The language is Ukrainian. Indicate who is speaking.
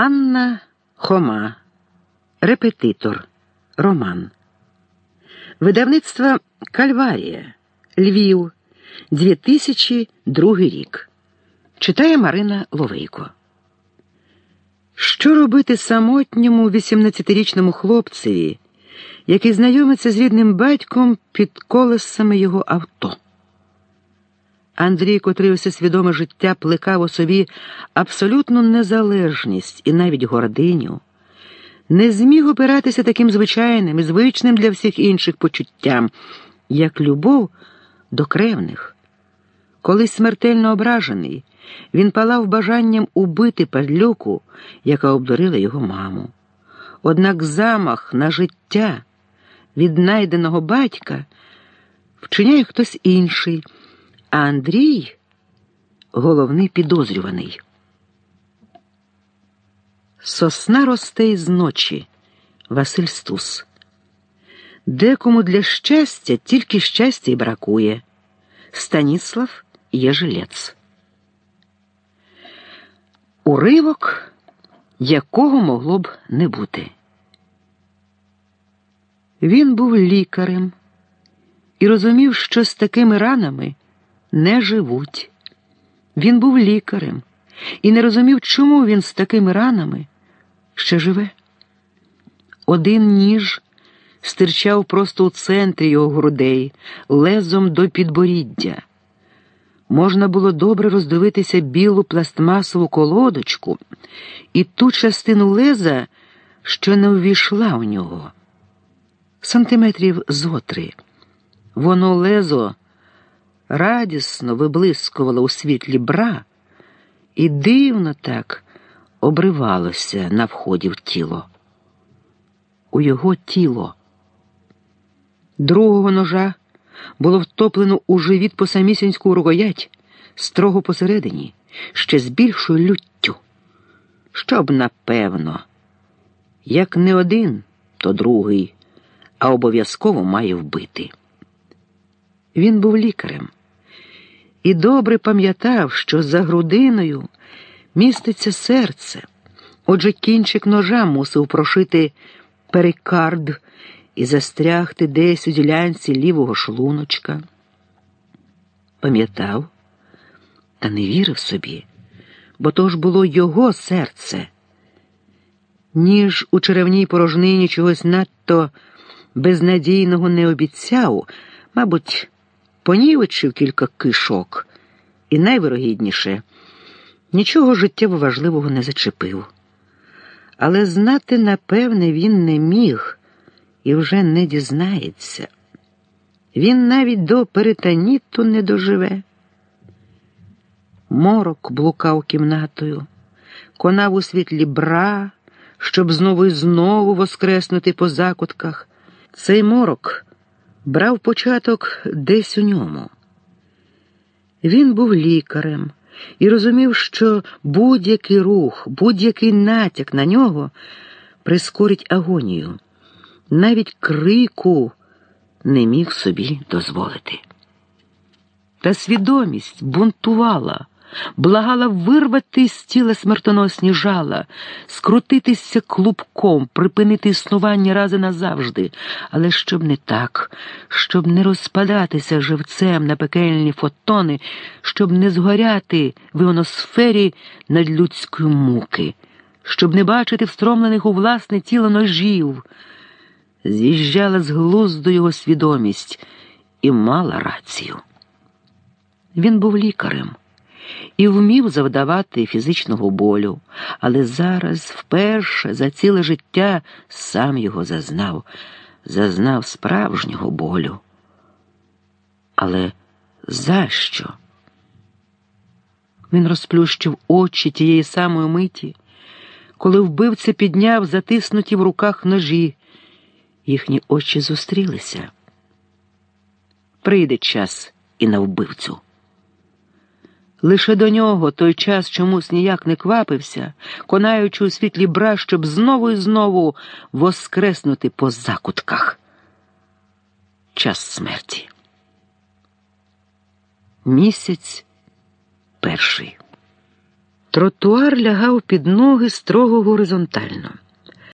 Speaker 1: Анна Хома, репетитор, роман. Видавництво Кальварія, Львів, 2002 рік. Читає Марина Ловейко. Що робити самотньому 18-річному хлопцеві, який знайомиться з рідним батьком під колесами його авто? Андрій, котрий усе свідоме життя плекав у собі абсолютну незалежність і навіть гординю, не зміг опиратися таким звичайним і звичним для всіх інших почуттям, як любов до кревних. Колись смертельно ображений, він палав бажанням убити падлюку, яка обдурила його маму. Однак замах на життя віднайденого батька вчиняє хтось інший. А Андрій головний підозрюваний. Сосна росте із ночі. Василь Стус. Декому для щастя тільки щастя й бракує. Станіслав Єжилець. Уривок, якого могло б не бути. Він був лікарем і розумів, що з такими ранами не живуть. Він був лікарем і не розумів, чому він з такими ранами ще живе. Один ніж стирчав просто у центрі його грудей, лезом до підборіддя. Можна було добре роздивитися білу пластмасову колодочку і ту частину леза, що не увійшла у нього. Сантиметрів зотри. Воно лезо радісно виблискувало у світлі бра і дивно так обривалося на вході в тіло. У його тіло. Другого ножа було втоплено у живіт по самісінську рукоять, строго посередині, ще з більшою люттю. Щоб, напевно, як не один, то другий, а обов'язково має вбити. Він був лікарем і добре пам'ятав, що за грудиною міститься серце. Отже, кінчик ножа мусив прошити перикард і застрягти десь у ділянці лівого шлуночка. Пам'ятав, та не вірив собі, бо то ж було його серце. Ніж у черевній порожнині чогось надто безнадійного не обіцяв, мабуть, понівечив кілька кишок, і найвирогідніше нічого життєво важливого не зачепив. Але знати, напевне, він не міг і вже не дізнається. Він навіть до перетаніту не доживе. Морок блукав кімнатою, конав у світлі бра, щоб знову і знову воскреснути по закутках. Цей морок брав початок десь у ньому. Він був лікарем і розумів, що будь-який рух, будь-який натяк на нього прискорить агонію, навіть крику не міг собі дозволити. Та свідомість бунтувала благала вирвати з тіла смертоносні жала, скрутитися клубком, припинити існування рази назавжди, але щоб не так, щоб не розпадатися живцем на пекельні фотони, щоб не згоряти в іоносфері надлюдської муки, щоб не бачити встромлених у власне тіло ножів. З'їжджала з глузду його свідомість і мала рацію. Він був лікарем і вмів завдавати фізичного болю, але зараз, вперше, за ціле життя сам його зазнав, зазнав справжнього болю. Але за що? Він розплющив очі тієї самої миті, коли вбивця підняв затиснуті в руках ножі, їхні очі зустрілися. Прийде час і на вбивцю. Лише до нього той час чомусь ніяк не квапився, конаючи у світлі бра, щоб знову і знову воскреснути по закутках. Час смерті. Місяць перший. Тротуар лягав під ноги строго горизонтально.